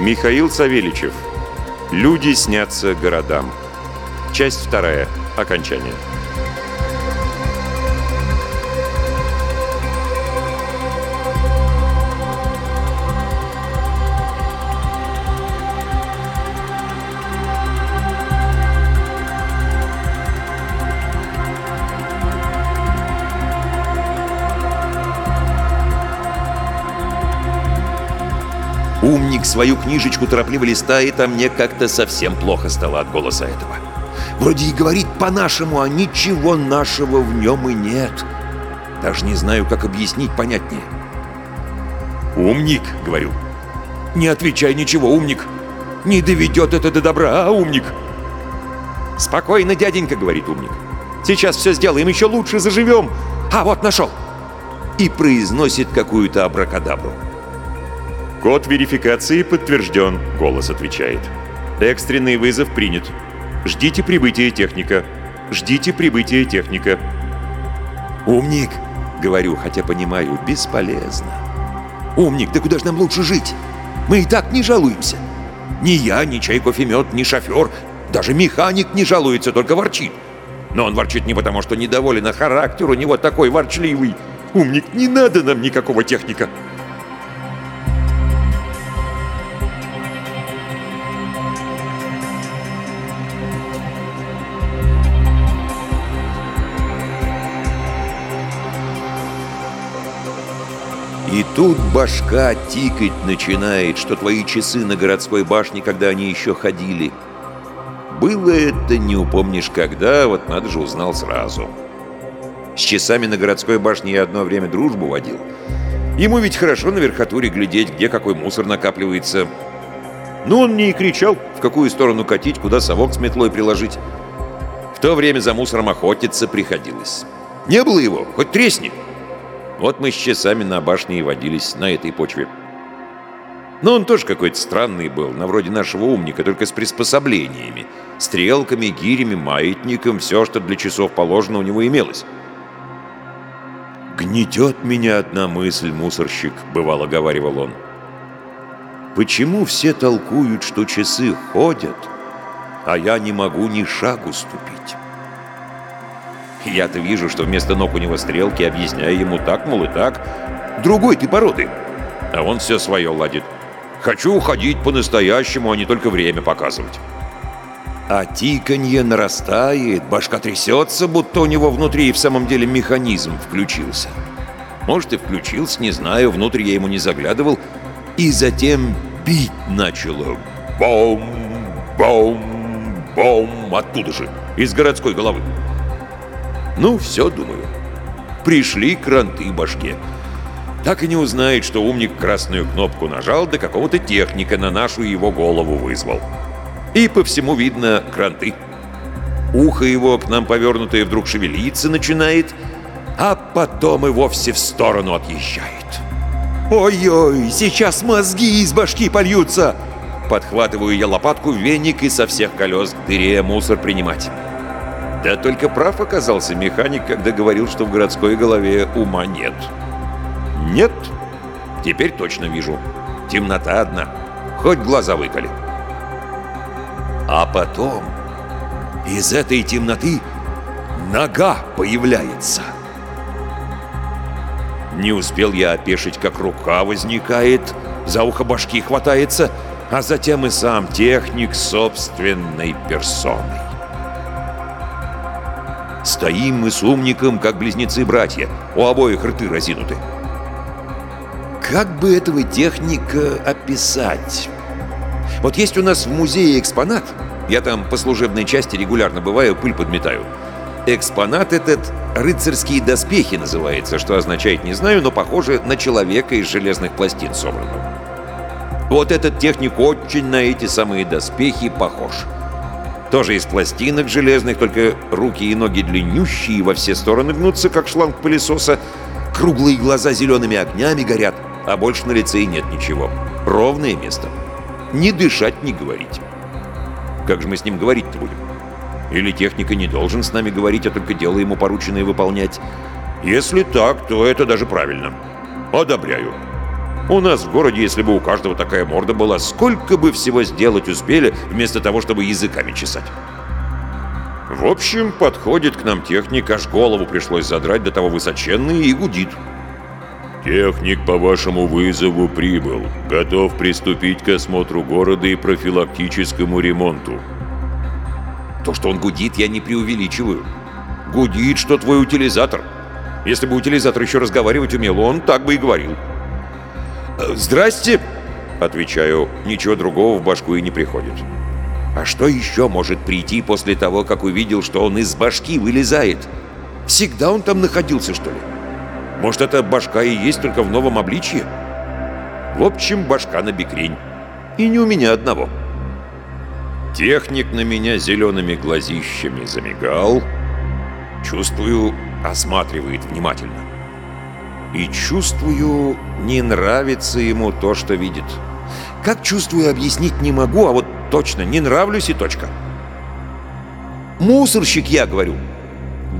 Михаил Савельичев. Люди снятся городам. Часть вторая. Окончание. Свою книжечку торопливо листает, а мне как-то совсем плохо стало от голоса этого. Вроде и говорит по-нашему, а ничего нашего в нем и нет. Даже не знаю, как объяснить понятнее. «Умник», — говорю. «Не отвечай ничего, умник. Не доведет это до добра, а, умник?» «Спокойно, дяденька», — говорит умник. «Сейчас все сделаем, еще лучше заживем. А, вот нашел!» И произносит какую-то абракадабру. Код верификации подтвержден, голос отвечает. Экстренный вызов принят. Ждите прибытия техника. Ждите прибытия техника. «Умник!» — говорю, хотя понимаю, бесполезно. «Умник, да куда же нам лучше жить? Мы и так не жалуемся. Ни я, ни чай, кофемет, ни шофер, даже механик не жалуется, только ворчит. Но он ворчит не потому, что недоволен, а характер у него такой ворчливый. Умник, не надо нам никакого техника!» Тут башка тикать начинает, что твои часы на городской башне, когда они еще ходили. Было это, не упомнишь когда, вот надо же узнал сразу. С часами на городской башне я одно время дружбу водил. Ему ведь хорошо на верхотуре глядеть, где какой мусор накапливается. Ну, он мне и кричал, в какую сторону катить, куда совок с метлой приложить. В то время за мусором охотиться приходилось. Не было его, хоть тресни. Вот мы с часами на башне и водились на этой почве. Но он тоже какой-то странный был, на вроде нашего умника, только с приспособлениями. Стрелками, гирями, маятником, все, что для часов положено, у него имелось. «Гнетет меня одна мысль, мусорщик», — бывало говаривал он. «Почему все толкуют, что часы ходят, а я не могу ни шагу ступить?» Я-то вижу, что вместо ног у него стрелки, объясняю ему так, мол, и так. Другой ты породы. А он все свое ладит. Хочу уходить по-настоящему, а не только время показывать. А тиканье нарастает, башка трясется, будто у него внутри и в самом деле механизм включился. Может, и включился, не знаю, внутрь я ему не заглядывал. И затем бить начало. Бом, бом, бом, оттуда же, из городской головы. Ну, все, думаю. Пришли кранты башке. Так и не узнает, что умник красную кнопку нажал, да какого-то техника на нашу его голову вызвал. И по всему видно кранты. Ухо его к нам повернутое вдруг шевелиться начинает, а потом и вовсе в сторону отъезжает. «Ой-ой, сейчас мозги из башки польются!» Подхватываю я лопатку, веник и со всех колес к дыре мусор принимать. Да только прав оказался механик, когда говорил, что в городской голове ума нет. Нет, теперь точно вижу. Темнота одна, хоть глаза выколи. А потом из этой темноты нога появляется. Не успел я опешить, как рука возникает, за ухо башки хватается, а затем и сам техник собственной персоной. Стоим мы с умником, как близнецы-братья, у обоих рты разинуты. Как бы этого техника описать? Вот есть у нас в музее экспонат, я там по служебной части регулярно бываю, пыль подметаю. Экспонат этот «рыцарские доспехи» называется, что означает не знаю, но похоже на человека из железных пластин собранного. Вот этот техник очень на эти самые доспехи похож. Тоже из пластинок железных, только руки и ноги длиннющие, во все стороны гнутся, как шланг пылесоса. Круглые глаза зелеными огнями горят, а больше на лице и нет ничего. Ровное место. Не дышать, не говорить. Как же мы с ним говорить-то будем? Или техника не должен с нами говорить, а только дело ему порученное выполнять? Если так, то это даже правильно. Одобряю. У нас в городе, если бы у каждого такая морда была, сколько бы всего сделать успели, вместо того, чтобы языками чесать. В общем, подходит к нам техник, аж голову пришлось задрать до того высоченный и гудит. Техник по вашему вызову прибыл. Готов приступить к осмотру города и профилактическому ремонту. То, что он гудит, я не преувеличиваю. Гудит, что твой утилизатор. Если бы утилизатор еще разговаривать умел, он так бы и говорил. «Э, «Здрасте!» — отвечаю. Ничего другого в башку и не приходит. А что еще может прийти после того, как увидел, что он из башки вылезает? Всегда он там находился, что ли? Может, эта башка и есть только в новом обличье? В общем, башка на бекрень. И не у меня одного. Техник на меня зелеными глазищами замигал. Чувствую, осматривает внимательно. И чувствую, не нравится ему то, что видит. Как чувствую, объяснить не могу, а вот точно не нравлюсь и точка. Мусорщик я, говорю.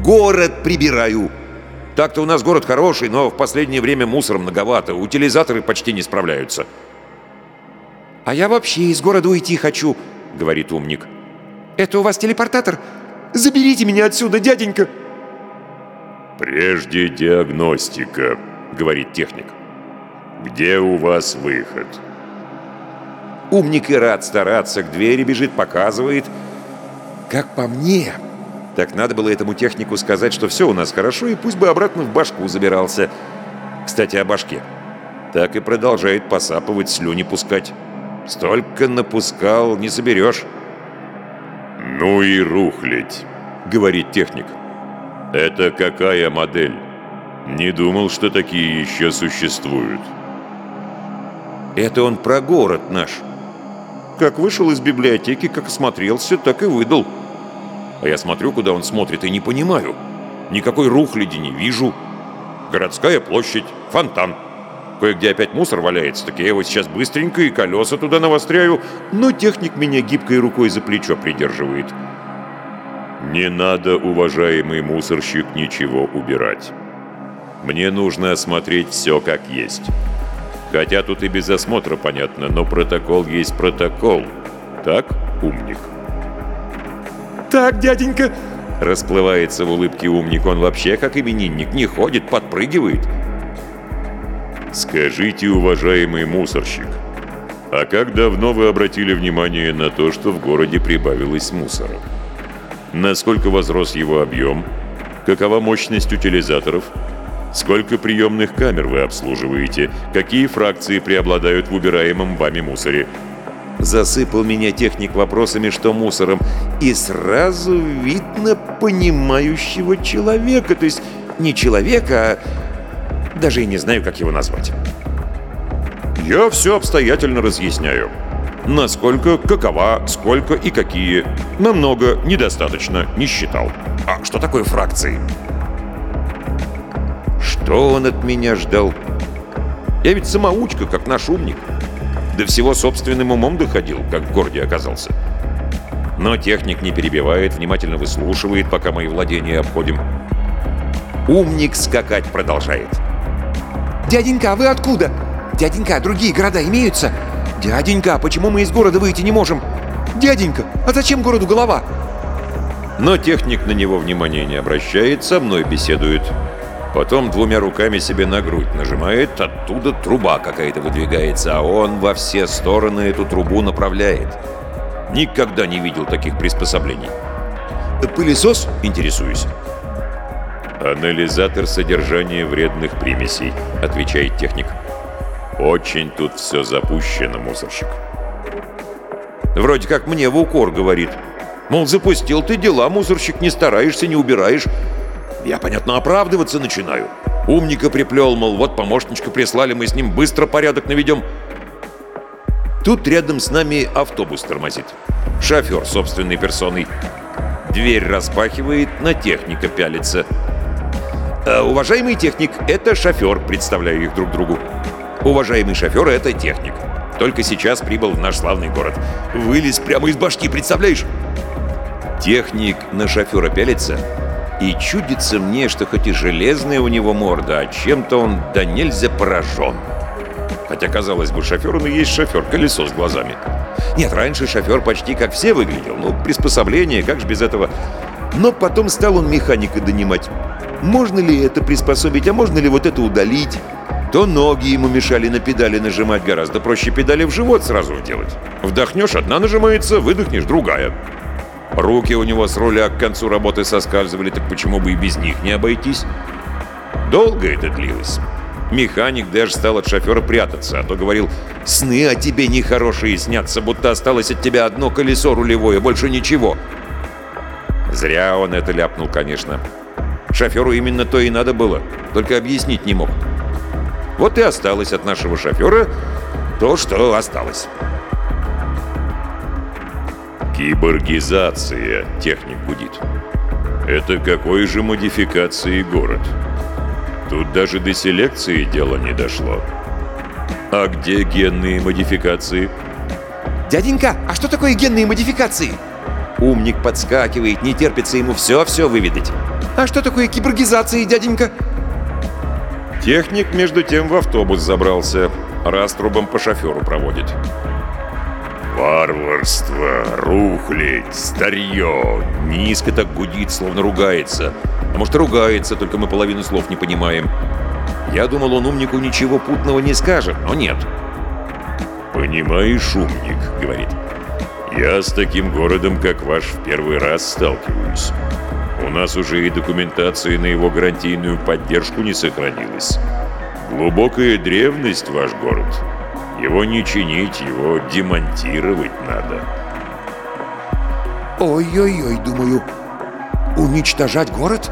Город прибираю. Так-то у нас город хороший, но в последнее время мусора многовато. Утилизаторы почти не справляются. «А я вообще из города уйти хочу», — говорит умник. «Это у вас телепортатор? Заберите меня отсюда, дяденька!» «Прежде диагностика», — говорит техник. «Где у вас выход?» Умник и рад стараться, к двери бежит, показывает. Как по мне, так надо было этому технику сказать, что все у нас хорошо, и пусть бы обратно в башку забирался. Кстати, о башке. Так и продолжает посапывать, слюни пускать. Столько напускал, не соберешь. «Ну и рухлядь», — говорит техник. «Это какая модель? Не думал, что такие еще существуют». Это он про город наш. Как вышел из библиотеки, как осмотрелся, так и выдал. А я смотрю, куда он смотрит, и не понимаю. Никакой рухляди не вижу. Городская площадь, фонтан. Кое-где опять мусор валяется, так я его сейчас быстренько и колеса туда навостряю, но техник меня гибкой рукой за плечо придерживает. «Не надо, уважаемый мусорщик, ничего убирать. Мне нужно осмотреть все как есть». Хотя тут и без осмотра понятно, но протокол есть протокол. Так, умник? Так, дяденька, расплывается в улыбке умник. Он вообще как именинник, не ходит, подпрыгивает. Скажите, уважаемый мусорщик, а как давно вы обратили внимание на то, что в городе прибавилось мусора? Насколько возрос его объем? Какова мощность утилизаторов? Сколько приемных камер вы обслуживаете? Какие фракции преобладают в убираемом вами мусоре? Засыпал меня техник вопросами, что мусором, и сразу видно понимающего человека. То есть не человека, а даже и не знаю, как его назвать. Я все обстоятельно разъясняю. Насколько, какова, сколько и какие. Намного, недостаточно, не считал. А что такое фракции? Что он от меня ждал? Я ведь самоучка, как наш умник. До всего собственным умом доходил, как в городе оказался. Но техник не перебивает, внимательно выслушивает, пока мои владения обходим. Умник скакать продолжает. «Дяденька, а вы откуда? Дяденька, а другие города имеются? Дяденька, а почему мы из города выйти не можем? Дяденька, а зачем городу голова?» Но техник на него внимания не обращает, со мной беседует. Потом двумя руками себе на грудь нажимает, оттуда труба какая-то выдвигается, а он во все стороны эту трубу направляет. Никогда не видел таких приспособлений. «Пылесос?» — интересуюсь. «Анализатор содержания вредных примесей», — отвечает техник. «Очень тут все запущено, мусорщик». Вроде как мне в укор говорит. Мол, запустил ты дела, мусорщик, не стараешься, не убираешь. Я, понятно, оправдываться начинаю. Умника приплел, мол, вот помощничка прислали, мы с ним быстро порядок наведем. Тут рядом с нами автобус тормозит. Шофер собственной персоной. Дверь распахивает, на техника пялится. А, уважаемый техник, это шофер, представляю их друг другу. Уважаемый шофер, это техник. Только сейчас прибыл в наш славный город. Вылез прямо из башки, представляешь? Техник на шофера пялится, и чудится мне, что хоть и железная у него морда, а чем-то он да нельзя поражен. Хотя, казалось бы, шофер он есть шофер, колесо с глазами. Нет, раньше шофер почти как все выглядел. Ну, приспособление, как же без этого. Но потом стал он механика донимать. Можно ли это приспособить, а можно ли вот это удалить? То ноги ему мешали на педали нажимать гораздо проще педали в живот сразу делать. Вдохнешь, одна нажимается, выдохнешь, другая. Руки у него с руля к концу работы соскальзывали, так почему бы и без них не обойтись? Долго это длилось. Механик даже стал от шофера прятаться, а то говорил, «Сны о тебе нехорошие снятся, будто осталось от тебя одно колесо рулевое, больше ничего». Зря он это ляпнул, конечно. Шоферу именно то и надо было, только объяснить не мог. Вот и осталось от нашего шофера то, что осталось. Киборгизация, техник гудит. Это какой же модификации город? Тут даже до селекции дело не дошло. А где генные модификации? Дяденька, а что такое генные модификации? Умник подскакивает, не терпится ему все-все выведать. А что такое киборгизация, дяденька? Техник, между тем, в автобус забрался. Раструбом по шоферу проводит. Варварство, рухлядь, старье. Низко так гудит, словно ругается. А может, ругается, только мы половину слов не понимаем. Я думал, он умнику ничего путного не скажет, но нет. «Понимаешь, умник», — говорит, — «я с таким городом, как ваш, в первый раз сталкиваюсь. Нас уже и документации на его гарантийную поддержку не сохранилась. Глубокая древность ваш город. Его не чинить, его демонтировать надо. Ой-ой-ой, думаю, уничтожать город?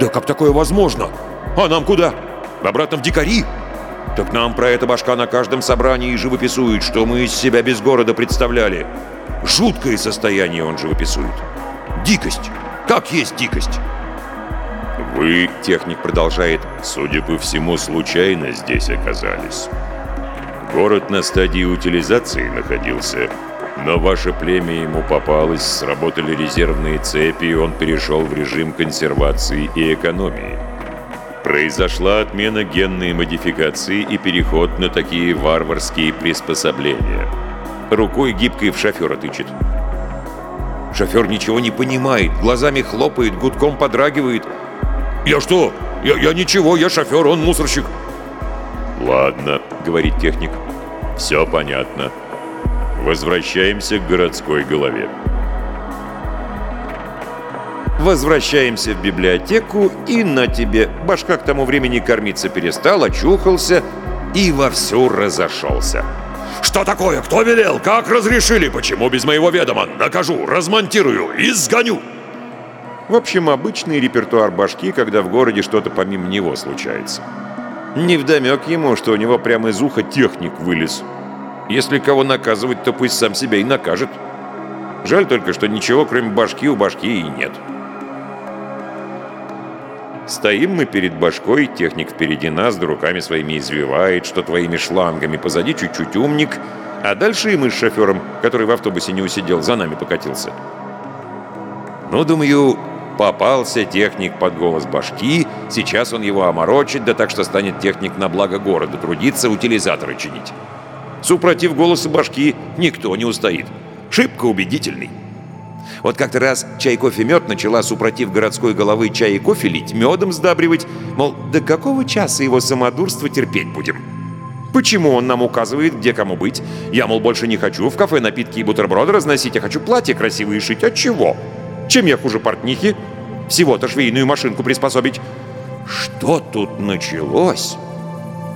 Да как такое возможно? А нам куда? Обратно в дикари? Так нам про это башка на каждом собрании живописует, что мы из себя без города представляли. Жуткое состояние он живописует. Дикость. Как есть дикость. Вы, техник продолжает, судя по всему, случайно здесь оказались. Город на стадии утилизации находился, но ваше племя ему попалось, сработали резервные цепи, и он перешел в режим консервации и экономии. Произошла отмена генной модификации и переход на такие варварские приспособления. Рукой гибкой в шофера тычет. Шофер ничего не понимает, глазами хлопает, гудком подрагивает. «Я что? Я, я ничего, я шофер, он мусорщик». «Ладно», — говорит техник, — «все понятно. Возвращаемся к городской голове». Возвращаемся в библиотеку, и на тебе. Башка к тому времени кормиться перестал, очухался и вовсю разошелся. Что такое? Кто велел? Как разрешили? Почему без моего ведома? Накажу, размонтирую и сгоню!» В общем, обычный репертуар башки, когда в городе что-то помимо него случается. Невдомек ему, что у него прямо из уха техник вылез. Если кого наказывать, то пусть сам себя и накажет. Жаль только, что ничего, кроме башки, у башки и нет. Стоим мы перед башкой, техник впереди нас, да руками своими извивает, что твоими шлангами, позади чуть-чуть умник, а дальше и мы с шофером, который в автобусе не усидел, за нами покатился. Ну, думаю, попался техник под голос башки, сейчас он его оморочит, да так что станет техник на благо города трудиться, утилизаторы чинить. Супротив голоса башки никто не устоит. Шибко убедительный. Вот как-то раз чай, кофе, мед начала, супротив городской головы чай и кофе лить, медом сдабривать, мол, до какого часа его самодурство терпеть будем? Почему он нам указывает, где кому быть? Я, мол, больше не хочу в кафе напитки и бутерброды разносить, я хочу платья красивые шить. От чего? Чем я хуже портнихи? Всего-то швейную машинку приспособить. Что тут началось?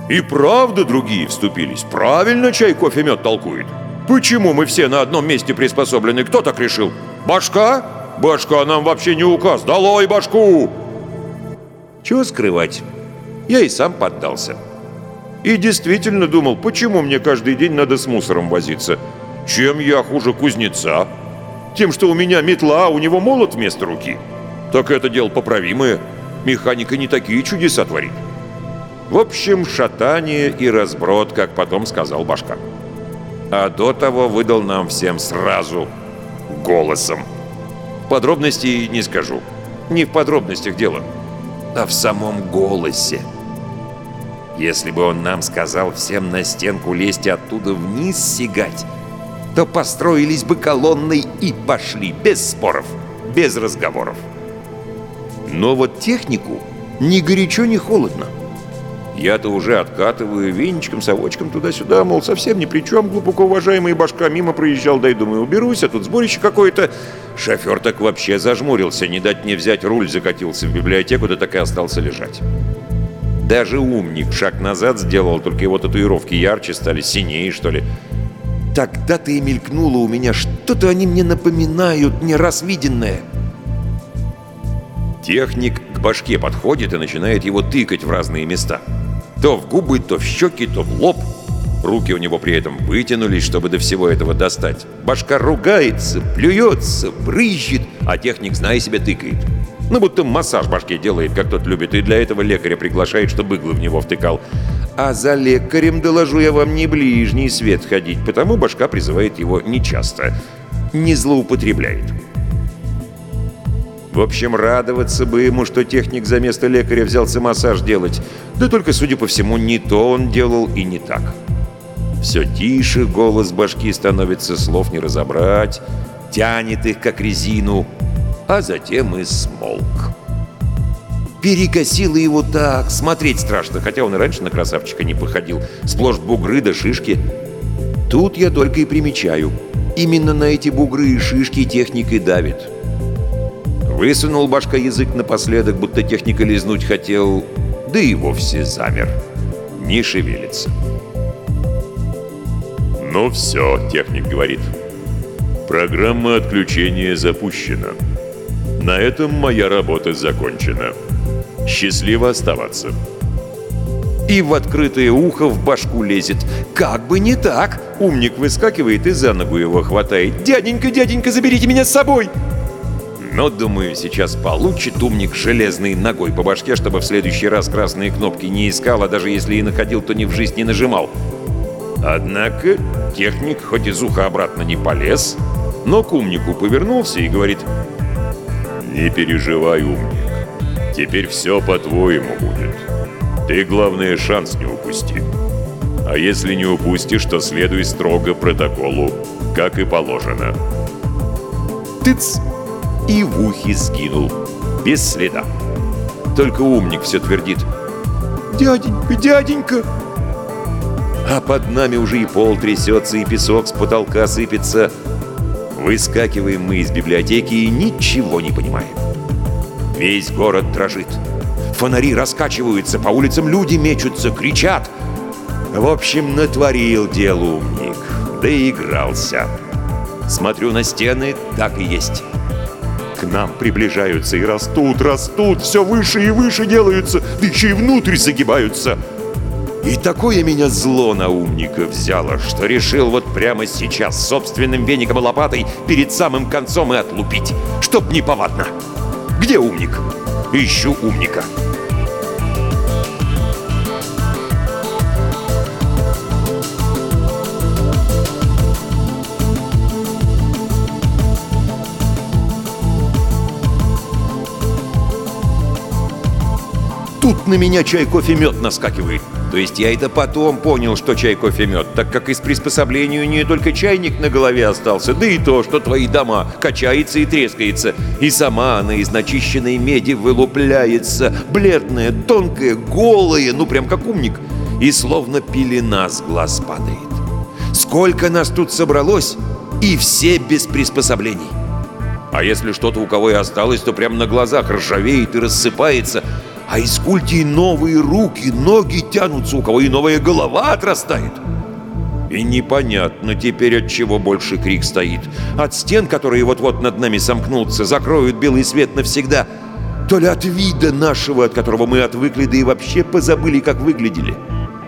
И правда другие вступились. Правильно чай, кофе, мед толкует. Почему мы все на одном месте приспособлены? Кто так решил? Башка? Башка нам вообще не указ. Долой башку! Чего скрывать? Я и сам поддался. И действительно думал, почему мне каждый день надо с мусором возиться? Чем я хуже кузнеца? Тем, что у меня метла, а у него молот вместо руки. Так это дело поправимое. Механика не такие чудеса творит. В общем, шатание и разброд, как потом сказал Башка. А до того выдал нам всем сразу голосом. Подробностей не скажу. Не в подробностях дело, а в самом голосе. Если бы он нам сказал всем на стенку лезть и оттуда вниз сигать, то построились бы колонной и пошли, без споров, без разговоров. Но вот технику ни горячо, ни холодно. Я-то уже откатываю веничком, совочком туда-сюда, мол, совсем ни при чем, глубоко уважаемый башка мимо проезжал, дай, думаю, уберусь, а тут сборище какое-то. Шофер так вообще зажмурился, не дать мне взять руль, закатился в библиотеку, да так и остался лежать. Даже умник шаг назад сделал, только его татуировки ярче стали, синее, что ли. Тогда-то и мелькнуло у меня, что-то они мне напоминают, не раз виденное. Техник к башке подходит и начинает его тыкать в разные места. То в губы, то в щеки, то в лоб. Руки у него при этом вытянулись, чтобы до всего этого достать. Башка ругается, плюется, брызжет, а техник, зная себя, тыкает. Ну, будто массаж башке делает, как тот любит, и для этого лекаря приглашает, чтобы иглы в него втыкал. А за лекарем, доложу я вам, не ближний свет ходить, потому башка призывает его нечасто. Не злоупотребляет. В общем, радоваться бы ему, что техник за место лекаря взялся массаж делать. Да только, судя по всему, не то он делал и не так. Все тише голос башки становится, слов не разобрать, тянет их, как резину, а затем и смолк. Перекосило его так, смотреть страшно, хотя он и раньше на красавчика не походил. Сплошь бугры да шишки. Тут я только и примечаю. Именно на эти бугры и шишки техник и давит. Высунул башка язык напоследок, будто техника лизнуть хотел, да и вовсе замер. Не шевелится. «Ну все», — техник говорит. «Программа отключения запущена. На этом моя работа закончена. Счастливо оставаться». И в открытое ухо в башку лезет. Как бы не так! Умник выскакивает и за ногу его хватает. «Дяденька, дяденька, заберите меня с собой!» Но, думаю, сейчас получит умник железной ногой по башке, чтобы в следующий раз красные кнопки не искал, а даже если и находил, то ни в жизнь не нажимал. Однако техник хоть из уха обратно не полез, но к умнику повернулся и говорит «Не переживай, умник. Теперь все по-твоему будет. Ты, главное, шанс не упусти. А если не упустишь, то следуй строго протоколу, как и положено». Тыц! И в ухе сгинул. Без следа. Только умник все твердит. «Дяденька, дяденька!» А под нами уже и пол трясется, и песок с потолка сыпется. Выскакиваем мы из библиотеки и ничего не понимаем. Весь город дрожит. Фонари раскачиваются, по улицам люди мечутся, кричат. В общем, натворил дел умник. Доигрался. Смотрю на стены, так и есть. К нам приближаются и растут, растут, все выше и выше делаются, да еще и внутрь загибаются. И такое меня зло на умника взяло, что решил вот прямо сейчас собственным веником и лопатой перед самым концом и отлупить, чтоб не повадно. Где умник? Ищу умника. Тут на меня чай, кофе, мед наскакивает. То есть я это потом понял, что чай, кофе, мед, так как из приспособлению не только чайник на голове остался, да и то, что твои дома качается и трескается. И сама она из начищенной меди вылупляется, бледная, тонкая, голая, ну прям как умник. И словно пелена с глаз падает. Сколько нас тут собралось, и все без приспособлений. А если что-то у кого и осталось, то прямо на глазах ржавеет и рассыпается – а из культии новые руки, ноги тянутся, у кого и новая голова отрастает. И непонятно теперь, от чего больше крик стоит. От стен, которые вот-вот над нами сомкнутся, закроют белый свет навсегда, то ли от вида нашего, от которого мы отвыкли, да и вообще позабыли, как выглядели.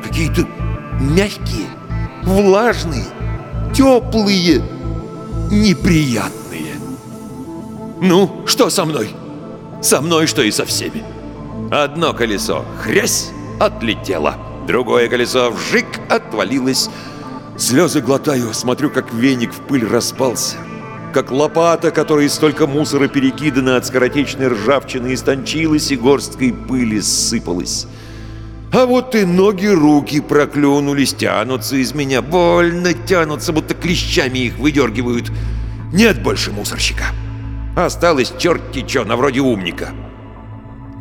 Какие-то мягкие, влажные, теплые, неприятные. Ну, что со мной? Со мной, что и со всеми. Одно колесо — хрясь — отлетело. Другое колесо — вжик — отвалилось. Слезы глотаю, смотрю, как веник в пыль распался. Как лопата, которой столько мусора перекидана от скоротечной ржавчины, истончилась и горсткой пыли сыпалась. А вот и ноги, руки проклюнулись, тянутся из меня, больно тянутся, будто клещами их выдергивают. Нет больше мусорщика. Осталось черти чё, на вроде умника.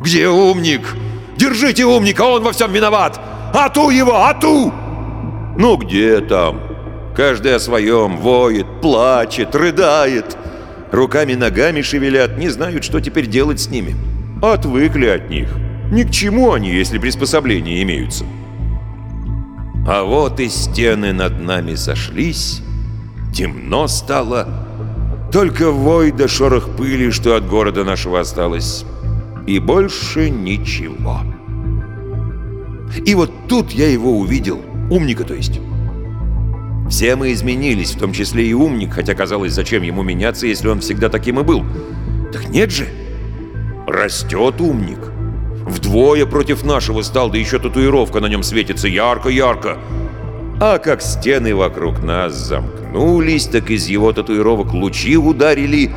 Где умник? Держите умника, он во всем виноват! Ату его, ату! Ну где там? Каждый о своем воет, плачет, рыдает. Руками-ногами шевелят, не знают, что теперь делать с ними. Отвыкли от них. Ни к чему они, если приспособления имеются. А вот и стены над нами сошлись, темно стало, только вой да шорох пыли, что от города нашего осталось, и больше ничего. И вот тут я его увидел, умника то есть. Все мы изменились, в том числе и умник, хотя казалось, зачем ему меняться, если он всегда таким и был. Так нет же, растет умник. Вдвое против нашего стал, да еще татуировка на нем светится ярко-ярко. А как стены вокруг нас замкнулись, так из его татуировок лучи ударили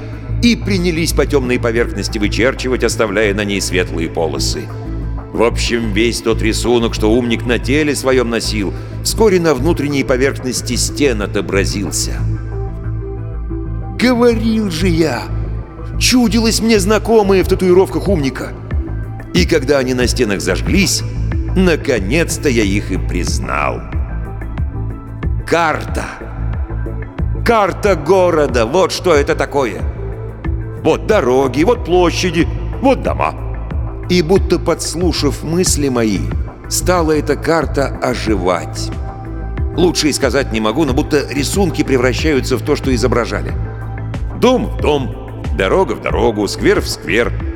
и принялись по темной поверхности вычерчивать, оставляя на ней светлые полосы. В общем, весь тот рисунок, что умник на теле своем носил, вскоре на внутренней поверхности стен отобразился. Говорил же я! Чудилось мне знакомые в татуировках умника. И когда они на стенах зажглись, наконец-то я их и признал. Карта. Карта города. Вот что это такое. Вот дороги, вот площади, вот дома. И будто подслушав мысли мои, стала эта карта оживать. Лучше и сказать не могу, но будто рисунки превращаются в то, что изображали. Дом в дом, дорога в дорогу, сквер в сквер —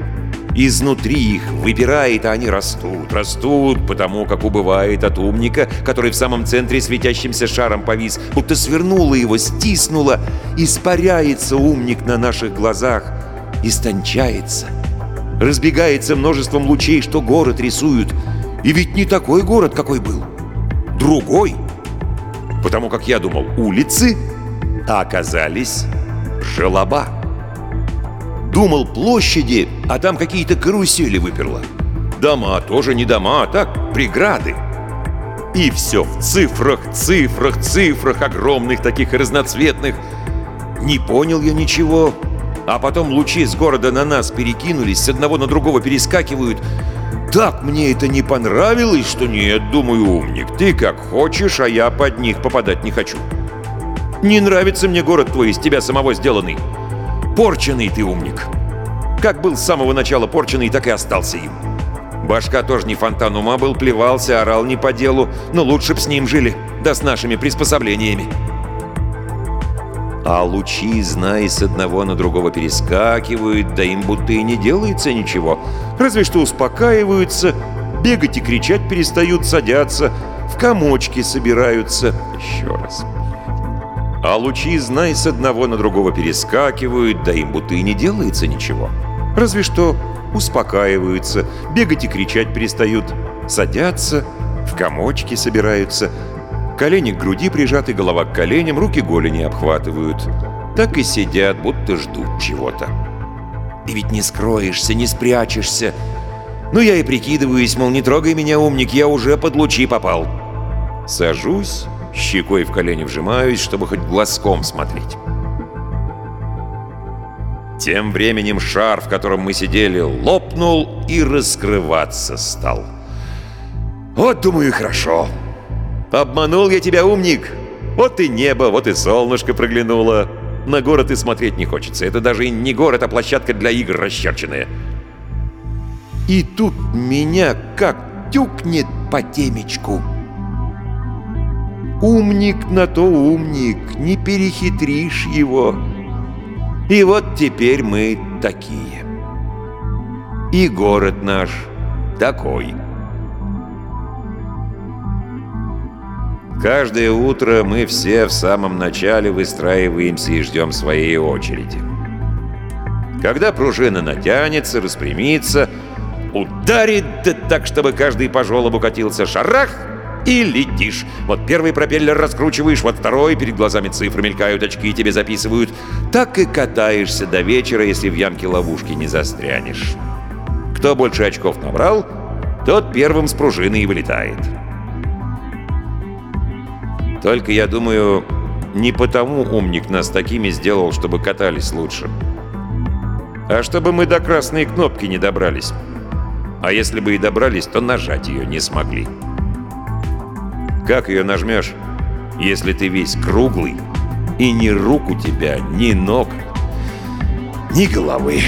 Изнутри их выпирает, а они растут, растут, потому как убывает от умника, который в самом центре светящимся шаром повис, будто свернула его, стиснула, испаряется умник на наших глазах, истончается, разбегается множеством лучей, что город рисуют. И ведь не такой город, какой был. Другой. Потому как я думал, улицы, а оказались желоба. Думал площади, а там какие-то карусели выперло. Дома тоже не дома, а так преграды. И все в цифрах, цифрах, цифрах огромных таких разноцветных. Не понял я ничего. А потом лучи с города на нас перекинулись, с одного на другого перескакивают. Так мне это не понравилось, что нет, думаю, умник. Ты как хочешь, а я под них попадать не хочу. Не нравится мне город твой, из тебя самого сделанный. Порченый ты умник. Как был с самого начала порченый, так и остался им. Башка тоже не фонтан ума был, плевался, орал не по делу, но лучше б с ним жили, да с нашими приспособлениями. А лучи, знай, с одного на другого перескакивают, да им будто и не делается ничего. Разве что успокаиваются, бегать и кричать перестают, садятся, в комочки собираются. Еще раз. А лучи, знай, с одного на другого перескакивают, да им будто и не делается ничего. Разве что успокаиваются, бегать и кричать перестают, садятся, в комочки собираются, колени к груди прижаты, голова к коленям, руки голени обхватывают. Так и сидят, будто ждут чего-то. И ведь не скроешься, не спрячешься. Ну, я и прикидываюсь, мол, не трогай меня, умник, я уже под лучи попал. Сажусь, щекой в колени вжимаюсь, чтобы хоть глазком смотреть. Тем временем шар, в котором мы сидели, лопнул и раскрываться стал. Вот, думаю, хорошо. Обманул я тебя, умник. Вот и небо, вот и солнышко проглянуло. На город и смотреть не хочется. Это даже и не город, а площадка для игр расчерченная. И тут меня как тюкнет по темечку. Умник на то умник, не перехитришь его. И вот теперь мы такие. И город наш такой. Каждое утро мы все в самом начале выстраиваемся и ждем своей очереди. Когда пружина натянется, распрямится, ударит да так, чтобы каждый по желобу катился шарах — и летишь. Вот первый пропеллер раскручиваешь, вот второй, перед глазами цифры мелькают, очки тебе записывают. Так и катаешься до вечера, если в ямке ловушки не застрянешь. Кто больше очков набрал, тот первым с пружины и вылетает. Только я думаю, не потому умник нас такими сделал, чтобы катались лучше. А чтобы мы до красной кнопки не добрались. А если бы и добрались, то нажать ее не смогли. Как ее нажмешь, если ты весь круглый, и ни рук у тебя, ни ног, ни головы?»